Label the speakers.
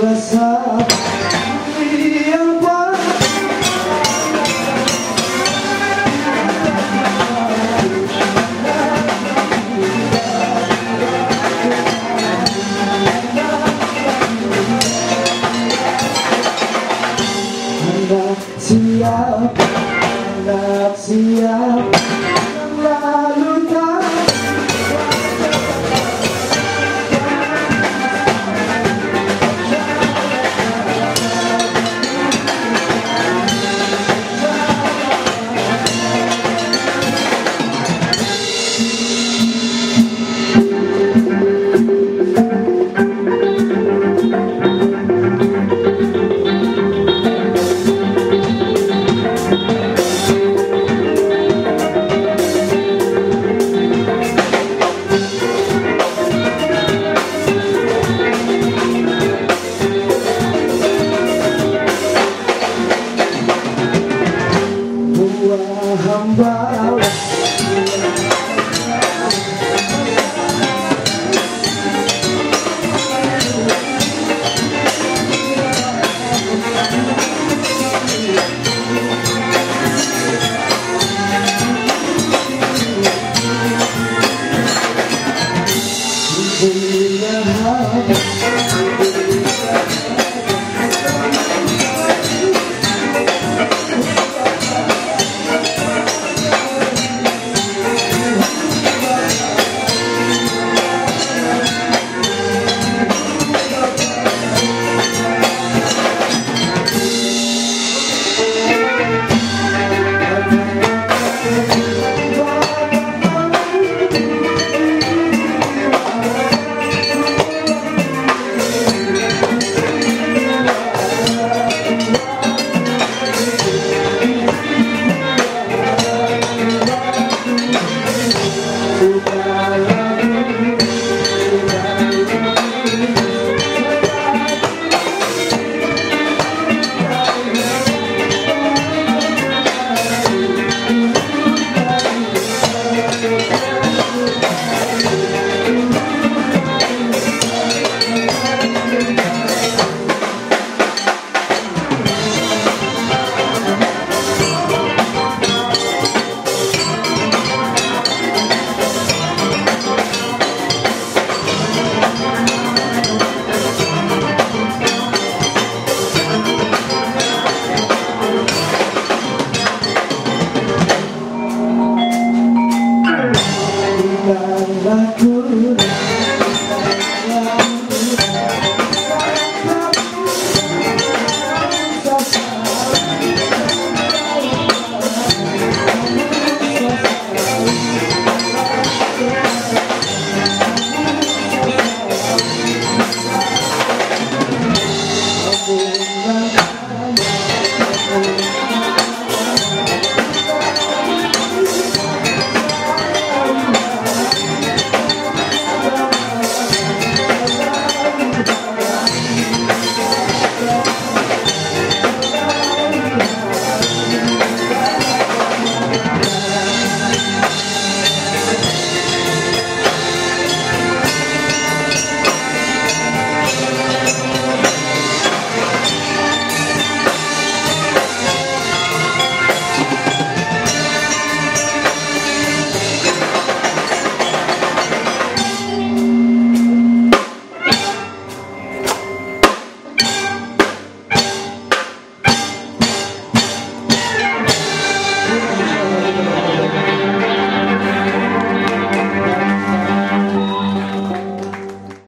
Speaker 1: Up, up, up. like a